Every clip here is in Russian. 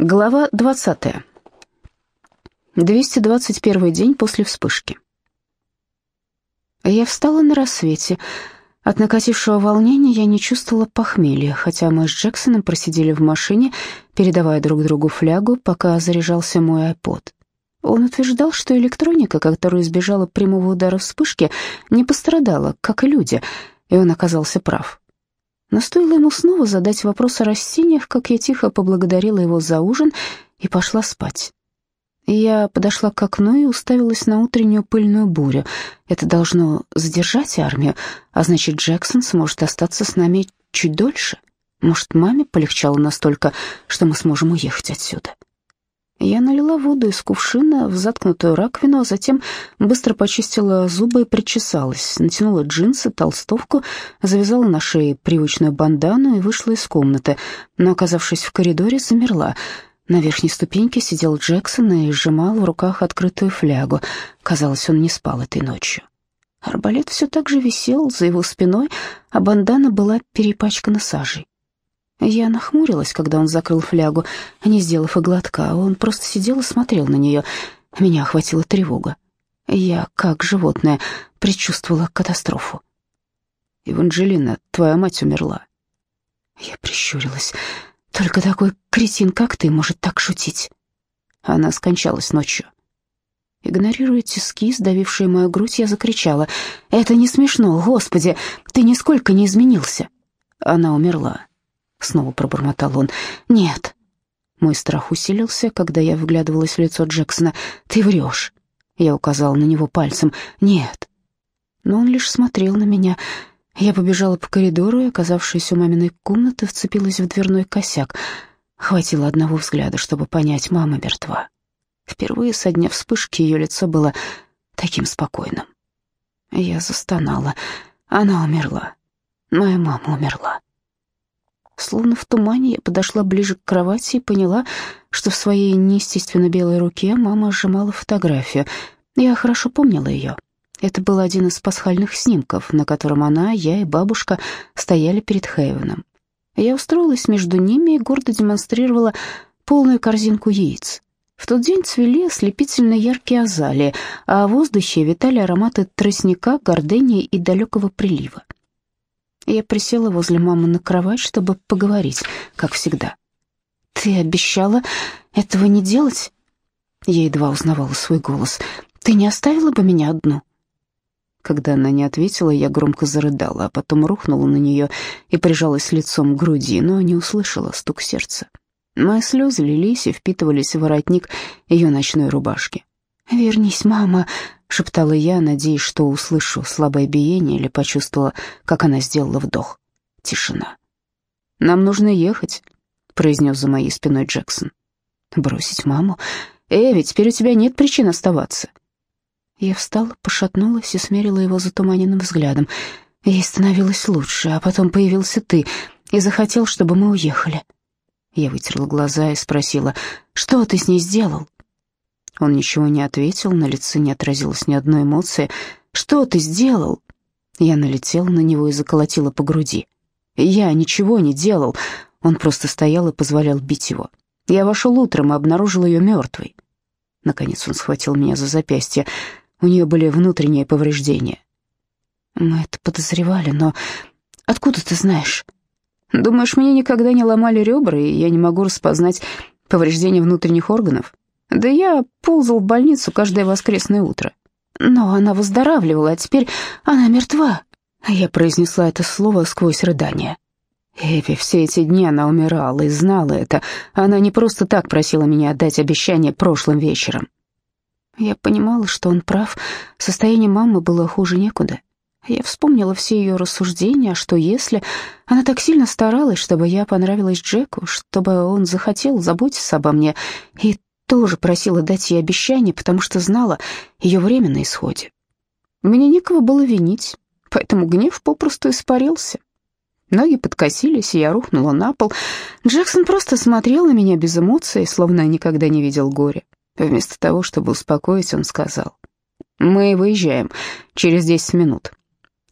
Глава 20. 221 день после вспышки. Я встала на рассвете. От накатившего волнения я не чувствовала похмелья, хотя мы с Джексоном просидели в машине, передавая друг другу флягу, пока заряжался мой iPod. Он утверждал, что электроника, которая избежала прямого удара вспышки, не пострадала, как и люди, и он оказался прав. Но стоило ему снова задать вопрос о растениях, как я тихо поблагодарила его за ужин и пошла спать. Я подошла к окну и уставилась на утреннюю пыльную бурю. Это должно задержать армию, а значит, Джексон сможет остаться с нами чуть дольше. Может, маме полегчало настолько, что мы сможем уехать отсюда. Я налила воду из кувшина в заткнутую раковину, а затем быстро почистила зубы и причесалась, натянула джинсы, толстовку, завязала на шее привычную бандану и вышла из комнаты, но, оказавшись в коридоре, замерла. На верхней ступеньке сидел Джексон и сжимал в руках открытую флягу. Казалось, он не спал этой ночью. Арбалет все так же висел за его спиной, а бандана была перепачкана сажей. Я нахмурилась, когда он закрыл флягу, не сделав и глотка. Он просто сидел и смотрел на нее. Меня охватила тревога. Я, как животное, предчувствовала катастрофу. «Еванжелина, твоя мать умерла». Я прищурилась. «Только такой кретин, как ты, может так шутить». Она скончалась ночью. Игнорируя тиски, сдавившие мою грудь, я закричала. «Это не смешно, Господи! Ты нисколько не изменился!» Она умерла снова пробормотал он. Нет. Мой страх усилился, когда я вглядывалась в лицо Джексона. Ты врешь. Я указала на него пальцем. Нет. Но он лишь смотрел на меня. Я побежала по коридору и, оказавшись у маминой комнаты, вцепилась в дверной косяк. Хватило одного взгляда, чтобы понять, мама мертва. Впервые со дня вспышки ее лицо было таким спокойным. Я застонала. Она умерла. Моя мама умерла. Словно в тумане я подошла ближе к кровати и поняла, что в своей неестественно белой руке мама сжимала фотографию. Я хорошо помнила ее. Это был один из пасхальных снимков, на котором она, я и бабушка стояли перед Хейвеном. Я устроилась между ними и гордо демонстрировала полную корзинку яиц. В тот день цвели ослепительно яркие азалии, а в воздухе витали ароматы тростника, гордения и далекого прилива. Я присела возле мамы на кровать, чтобы поговорить, как всегда. «Ты обещала этого не делать?» Я едва узнавала свой голос. «Ты не оставила бы меня одну?» Когда она не ответила, я громко зарыдала, а потом рухнула на нее и прижалась лицом к груди, но не услышала стук сердца. Мои слезы лились и впитывались в воротник ее ночной рубашки. «Вернись, мама», — шептала я, надеясь, что услышу слабое биение или почувствовала, как она сделала вдох. Тишина. «Нам нужно ехать», — произнес за моей спиной Джексон. «Бросить маму? Эви, теперь у тебя нет причин оставаться». Я встала, пошатнулась и смерила его затуманенным взглядом. Ей становилось лучше, а потом появился ты и захотел, чтобы мы уехали. Я вытерла глаза и спросила, «Что ты с ней сделал?» Он ничего не ответил, на лице не отразилось ни одной эмоции. «Что ты сделал?» Я налетела на него и заколотила по груди. «Я ничего не делал». Он просто стоял и позволял бить его. Я вошел утром и обнаружил ее мертвой. Наконец он схватил меня за запястье. У нее были внутренние повреждения. Мы это подозревали, но откуда ты знаешь? Думаешь, мне никогда не ломали ребра, и я не могу распознать повреждения внутренних органов? Да я ползал в больницу каждое воскресное утро. Но она выздоравливала, а теперь она мертва. Я произнесла это слово сквозь рыдание. Эви, все эти дни она умирала и знала это. Она не просто так просила меня отдать обещание прошлым вечером. Я понимала, что он прав. Состояние мамы было хуже некуда. Я вспомнила все ее рассуждения, а что если... Она так сильно старалась, чтобы я понравилась Джеку, чтобы он захотел заботиться обо мне, и тоже просила дать ей обещание, потому что знала ее время на исходе. Мне некого было винить, поэтому гнев попросту испарился. Ноги подкосились, и я рухнула на пол. Джексон просто смотрел на меня без эмоций, словно никогда не видел горя. Вместо того, чтобы успокоить, он сказал, «Мы выезжаем через десять минут».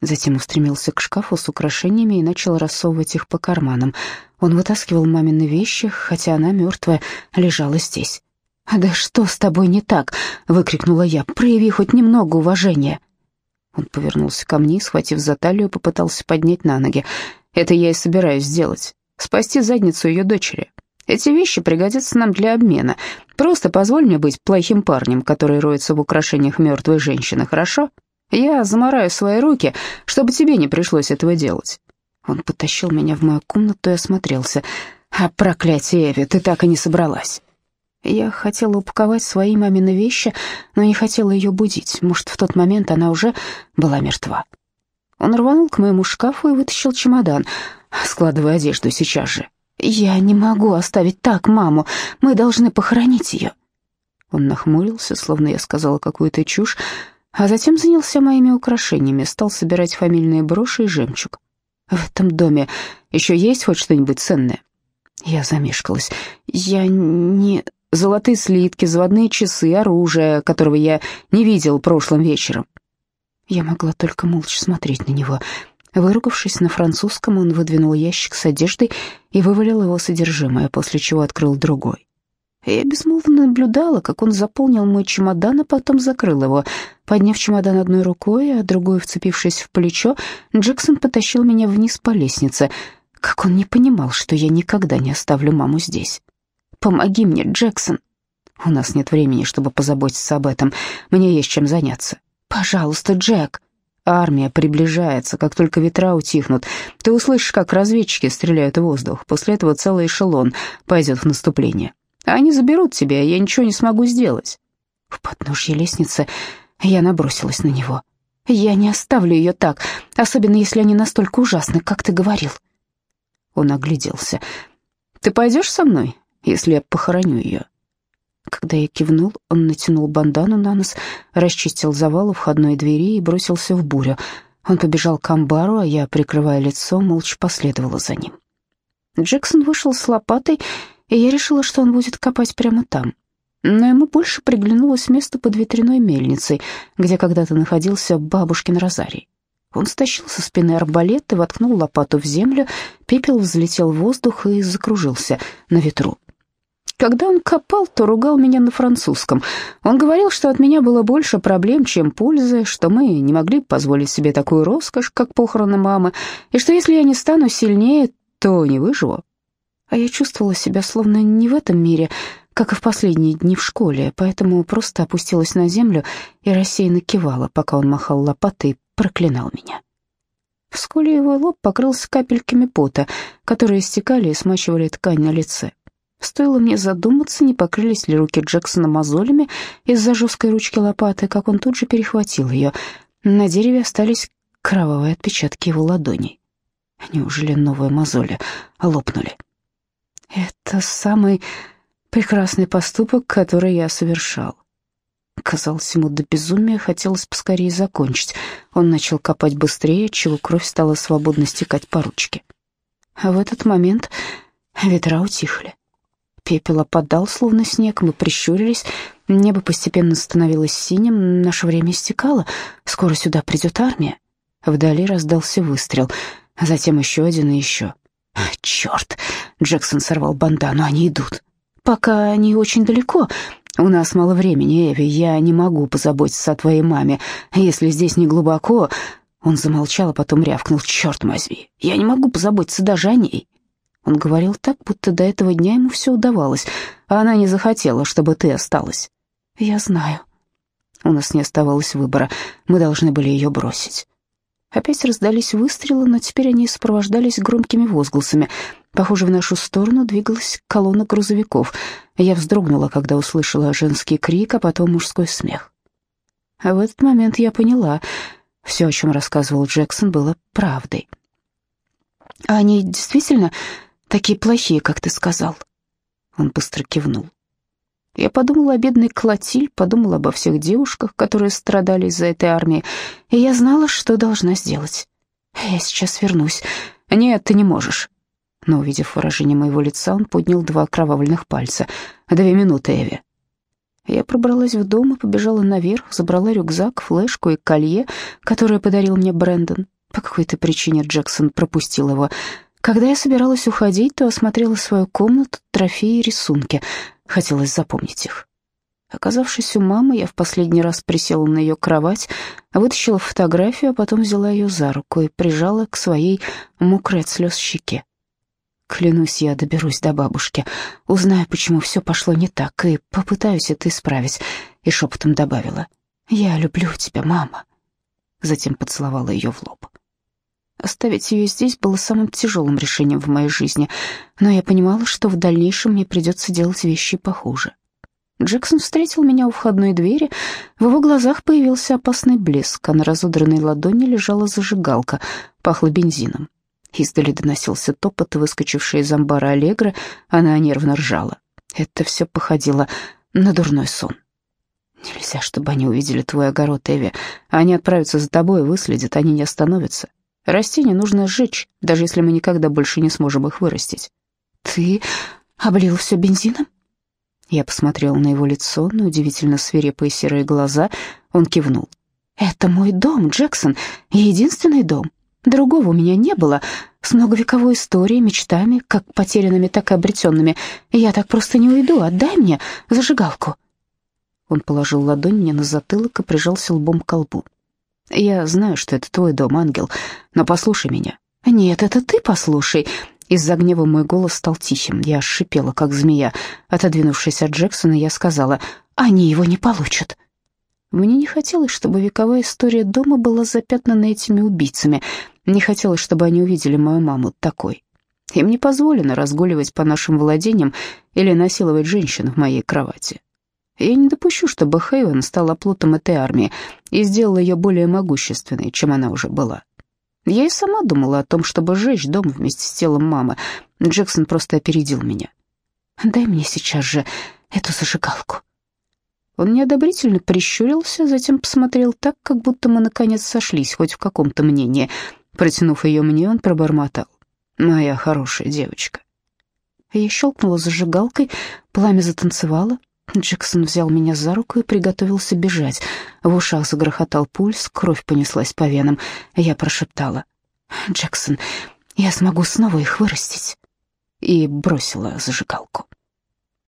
Затем устремился к шкафу с украшениями и начал рассовывать их по карманам. Он вытаскивал мамины вещи, хотя она, мертвая, лежала здесь. «Да что с тобой не так?» — выкрикнула я. «Прояви хоть немного уважения». Он повернулся ко мне, схватив за талию, попытался поднять на ноги. «Это я и собираюсь сделать. Спасти задницу ее дочери. Эти вещи пригодятся нам для обмена. Просто позволь мне быть плохим парнем, который роется в украшениях мертвой женщины, хорошо?» Я замораю свои руки, чтобы тебе не пришлось этого делать». Он потащил меня в мою комнату и осмотрелся. «А проклятие, Эви, ты так и не собралась». Я хотела упаковать свои мамины вещи, но не хотела ее будить. Может, в тот момент она уже была мертва. Он рванул к моему шкафу и вытащил чемодан. «Складывай одежду сейчас же». «Я не могу оставить так маму. Мы должны похоронить ее». Он нахмурился, словно я сказала какую-то чушь, а затем занялся моими украшениями, стал собирать фамильные броши и жемчуг. В этом доме еще есть хоть что-нибудь ценное? Я замешкалась. Я не... Золотые слитки, заводные часы, оружие, которого я не видел прошлым вечером. Я могла только молча смотреть на него. Выругавшись на французском, он выдвинул ящик с одеждой и вывалил его содержимое, после чего открыл другой. Я безмолвно наблюдала, как он заполнил мой чемодан, а потом закрыл его. Подняв чемодан одной рукой, а другой вцепившись в плечо, Джексон потащил меня вниз по лестнице. Как он не понимал, что я никогда не оставлю маму здесь. «Помоги мне, Джексон!» «У нас нет времени, чтобы позаботиться об этом. Мне есть чем заняться». «Пожалуйста, Джек!» Армия приближается, как только ветра утихнут. Ты услышишь, как разведчики стреляют в воздух. После этого целый эшелон пойдет в наступление. Они заберут тебя, я ничего не смогу сделать». В подножье лестницы я набросилась на него. «Я не оставлю ее так, особенно если они настолько ужасны, как ты говорил». Он огляделся. «Ты пойдешь со мной, если я похороню ее?» Когда я кивнул, он натянул бандану на нос, расчистил завал у входной двери и бросился в бурю. Он побежал к амбару, а я, прикрывая лицо, молча последовала за ним. Джексон вышел с лопатой и я решила, что он будет копать прямо там. Но ему больше приглянулось место под ветряной мельницей, где когда-то находился бабушкин розарий. Он стащил со спины арбалет и воткнул лопату в землю, пепел взлетел в воздух и закружился на ветру. Когда он копал, то ругал меня на французском. Он говорил, что от меня было больше проблем, чем пользы, что мы не могли позволить себе такую роскошь, как похороны мамы, и что если я не стану сильнее, то не выживу а я чувствовала себя словно не в этом мире, как и в последние дни в школе, поэтому просто опустилась на землю и рассеянно кивала, пока он махал лопатой и проклинал меня. Вскоре его лоб покрылся капельками пота, которые стекали и смачивали ткань на лице. Стоило мне задуматься, не покрылись ли руки Джексона мозолями из-за жесткой ручки лопаты, как он тут же перехватил ее. На дереве остались кровавые отпечатки его ладоней. Неужели новые мозоли лопнули? Это самый прекрасный поступок, который я совершал. Казалось, ему до безумия хотелось поскорее закончить. Он начал копать быстрее, чего кровь стала свободно стекать по ручке. А в этот момент ветра утихли. Пепел опадал, словно снег, мы прищурились, небо постепенно становилось синим, наше время истекало, скоро сюда придет армия. Вдали раздался выстрел, а затем еще один и еще. «Черт!» — Джексон сорвал бандану. «Они идут. Пока они очень далеко. У нас мало времени, Эви. Я не могу позаботиться о твоей маме. Если здесь не глубоко...» Он замолчал, а потом рявкнул. «Черт возьми! Я не могу позаботиться даже о ней!» Он говорил так, будто до этого дня ему все удавалось, а она не захотела, чтобы ты осталась. «Я знаю». У нас не оставалось выбора. Мы должны были ее бросить. Опять раздались выстрелы, но теперь они сопровождались громкими возгласами. Похоже, в нашу сторону двигалась колонна грузовиков. Я вздрогнула, когда услышала женский крик, а потом мужской смех. А в этот момент я поняла, все, о чем рассказывал Джексон, было правдой. «А они действительно такие плохие, как ты сказал?» Он быстро кивнул. Я подумала о бедной Клотиль, подумала обо всех девушках, которые страдали из-за этой армии, и я знала, что должна сделать. Я сейчас вернусь. Нет, ты не можешь. Но, увидев выражение моего лица, он поднял два окровавленных пальца. «Две минуты, Эви». Я пробралась в дом и побежала наверх, забрала рюкзак, флешку и колье, которое подарил мне Брэндон. По какой-то причине Джексон пропустил его. Когда я собиралась уходить, то осмотрела свою комнату, трофеи и рисунки. Хотелось запомнить их. Оказавшись у мамы, я в последний раз присела на ее кровать, вытащила фотографию, а потом взяла ее за руку и прижала к своей мокрой от слез щеке. Клянусь, я доберусь до бабушки, узнаю, почему все пошло не так, и попытаюсь это исправить. И шепотом добавила, «Я люблю тебя, мама». Затем поцеловала ее в лоб. Оставить ее здесь было самым тяжелым решением в моей жизни, но я понимала, что в дальнейшем мне придется делать вещи похуже. Джексон встретил меня у входной двери. В его глазах появился опасный блеск, а на разодранной ладони лежала зажигалка, пахло бензином. Издали доносился топот, выскочивший из амбара Аллегра, она нервно ржала. Это все походило на дурной сон. «Нельзя, чтобы они увидели твой огород, Эви. Они отправятся за тобой и выследят, они не остановятся. Растения нужно сжечь, даже если мы никогда больше не сможем их вырастить. Ты облил все бензином? Я посмотрела на его лицо, на удивительно свирепые серые глаза. Он кивнул. «Это мой дом, Джексон, единственный дом. Другого у меня не было, с многовековой историей, мечтами, как потерянными, так и обретенными. Я так просто не уйду, отдай мне зажигалку». Он положил ладонь мне на затылок и прижался лбом к колбу. Я знаю, что это твой дом, ангел, но послушай меня». «Нет, это ты послушай». Из-за гнева мой голос стал тихим. Я шипела, как змея. Отодвинувшись от Джексона, я сказала, «Они его не получат». Мне не хотелось, чтобы вековая история дома была запятнана этими убийцами. Не хотелось, чтобы они увидели мою маму такой. Им не позволено разгуливать по нашим владениям или насиловать женщин в моей кровати. Я не допущу, чтобы Хейвен стал оплотом этой армии и сделал ее более могущественной, чем она уже была. Я и сама думала о том, чтобы сжечь дом вместе с телом мамы. Джексон просто опередил меня. «Дай мне сейчас же эту зажигалку». Он неодобрительно прищурился, затем посмотрел так, как будто мы наконец сошлись хоть в каком-то мнении. Протянув ее мне, он пробормотал. «Моя хорошая девочка». Я щелкнула зажигалкой, пламя затанцевало, Джексон взял меня за руку и приготовился бежать. В ушах загрохотал пульс, кровь понеслась по венам. Я прошептала. «Джексон, я смогу снова их вырастить». И бросила зажигалку.